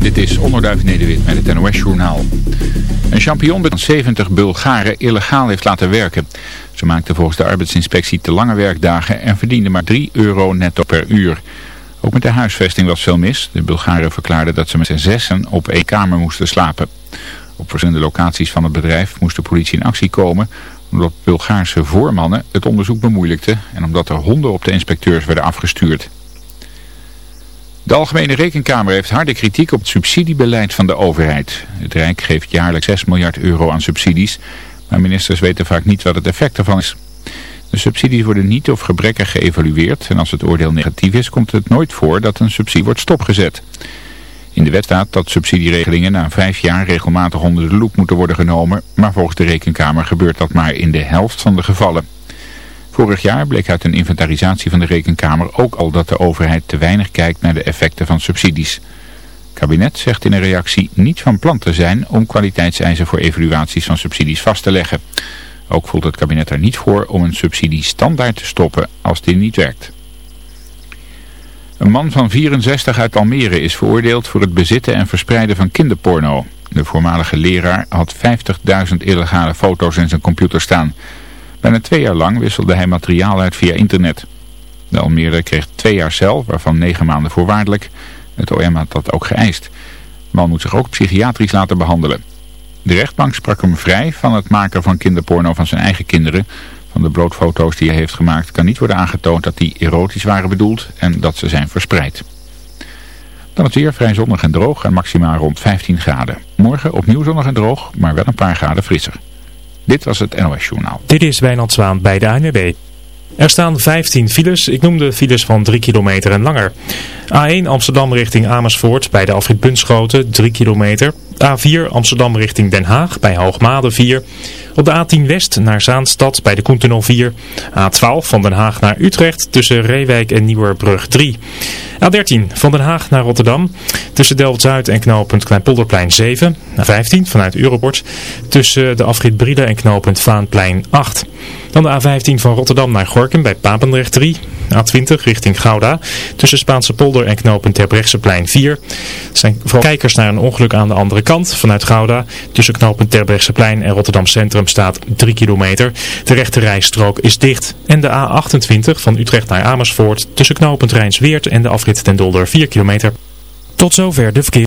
Dit is Onderduif Nederwit met het NOS-journaal. Een champignon dat 70 Bulgaren illegaal heeft laten werken. Ze maakten volgens de arbeidsinspectie te lange werkdagen en verdienden maar 3 euro netto per uur. Ook met de huisvesting was veel mis. De Bulgaren verklaarden dat ze met z'n zessen op één kamer moesten slapen. Op verschillende locaties van het bedrijf moest de politie in actie komen... omdat Bulgaarse voormannen het onderzoek bemoeilijkten... en omdat er honden op de inspecteurs werden afgestuurd. De Algemene Rekenkamer heeft harde kritiek op het subsidiebeleid van de overheid. Het Rijk geeft jaarlijks 6 miljard euro aan subsidies, maar ministers weten vaak niet wat het effect ervan is. De subsidies worden niet of gebrekkig geëvalueerd en als het oordeel negatief is komt het nooit voor dat een subsidie wordt stopgezet. In de wet staat dat subsidieregelingen na vijf jaar regelmatig onder de loep moeten worden genomen, maar volgens de Rekenkamer gebeurt dat maar in de helft van de gevallen. Vorig jaar bleek uit een inventarisatie van de Rekenkamer ook al dat de overheid te weinig kijkt naar de effecten van subsidies. Het kabinet zegt in een reactie niet van plan te zijn om kwaliteitseisen voor evaluaties van subsidies vast te leggen. Ook voelt het kabinet er niet voor om een subsidie standaard te stoppen als die niet werkt. Een man van 64 uit Almere is veroordeeld voor het bezitten en verspreiden van kinderporno. De voormalige leraar had 50.000 illegale foto's in zijn computer staan. Bijna twee jaar lang wisselde hij materiaal uit via internet. De Almere kreeg twee jaar cel, waarvan negen maanden voorwaardelijk. Het OM had dat ook geëist. De man moet zich ook psychiatrisch laten behandelen. De rechtbank sprak hem vrij van het maken van kinderporno van zijn eigen kinderen. Van de broodfoto's die hij heeft gemaakt kan niet worden aangetoond dat die erotisch waren bedoeld en dat ze zijn verspreid. Dan het weer vrij zonnig en droog en maximaal rond 15 graden. Morgen opnieuw zonnig en droog, maar wel een paar graden frisser. Dit was het NOS Journaal. Dit is Wijnand Zwaan bij de ANWB. Er staan 15 files. Ik noem de files van 3 kilometer en langer. A1 Amsterdam richting Amersfoort bij de afrit Bunschoten 3 kilometer. A4 Amsterdam richting Den Haag bij Hoogmade 4. Op de A10 West naar Zaanstad bij de Koentunnel 4. A12 van Den Haag naar Utrecht tussen Reewijk en Nieuwerbrug 3. A13 van Den Haag naar Rotterdam tussen Delft-Zuid en knooppunt Kleinpolderplein 7. A15 vanuit Europort tussen de afrit Brielen en knooppunt Vaanplein 8. Dan de A15 van Rotterdam naar Gorkum bij Papendrecht 3. A20 richting Gouda tussen Spaanse polder en knooppunt Terbrechtseplein 4. Er zijn kijkers naar een ongeluk aan de andere kant vanuit Gouda. Tussen knooppunt Terbrechtseplein en Rotterdam Centrum staat 3 kilometer. De rechte rijstrook is dicht. En de A28 van Utrecht naar Amersfoort tussen knooppunt Rijnsweert en de afrit ten Dolder 4 kilometer. Tot zover de verkeer.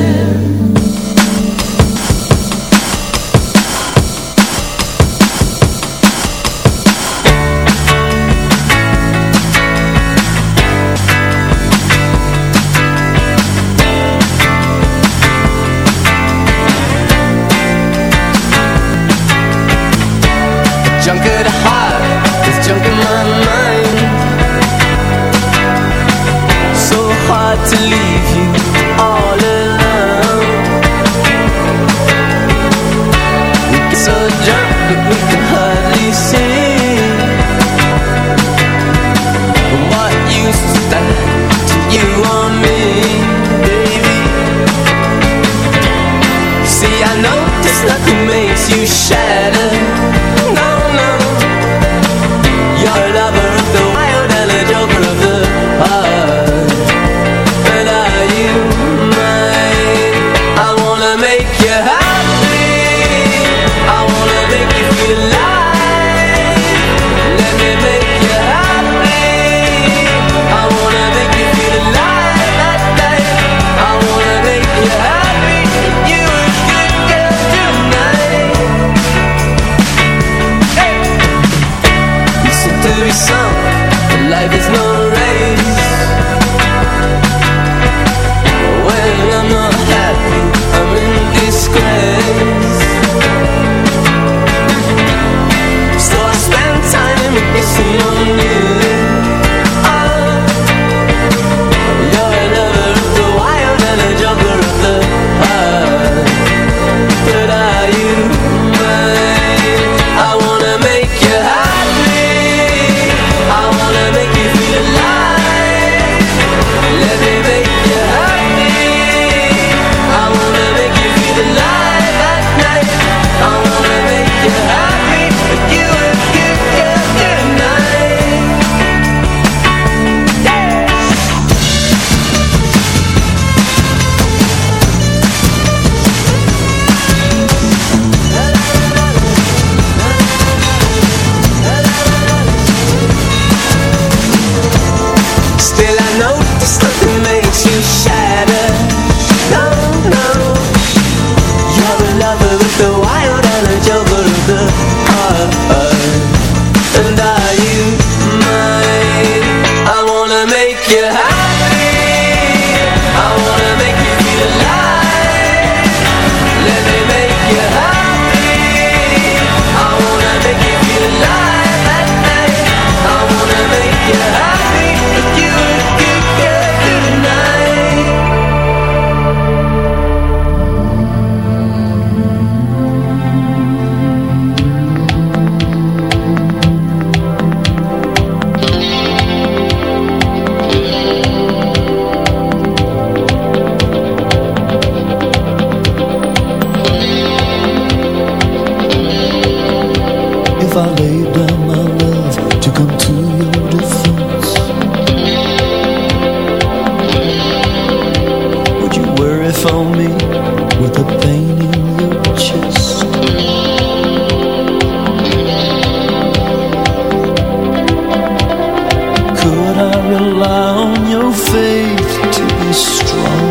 Faith to be strong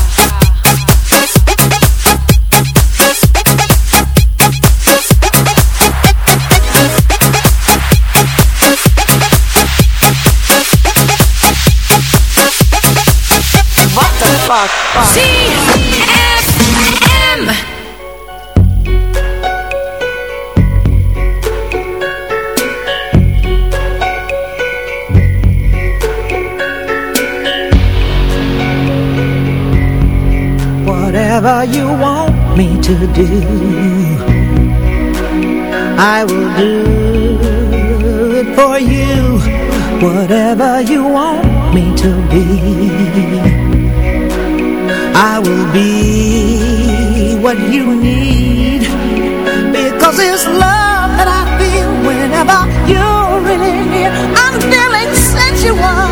fuck, fuck. C-F-M. Whatever you want me to do I will do it for you Whatever you want me to be I will be what you need. Because it's love that I feel whenever you're really near I'm feeling sensual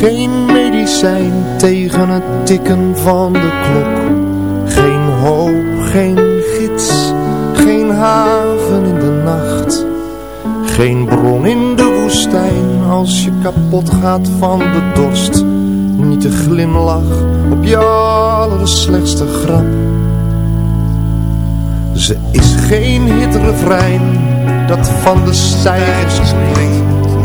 geen medicijn tegen het tikken van de klok. Geen hoop, geen gids, geen haven in de nacht. Geen bron in de woestijn als je kapot gaat van de dorst. Niet de glimlach op je allerslechtste grap. Ze is geen hitrefrein dat van de stijgers klinkt.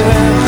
myself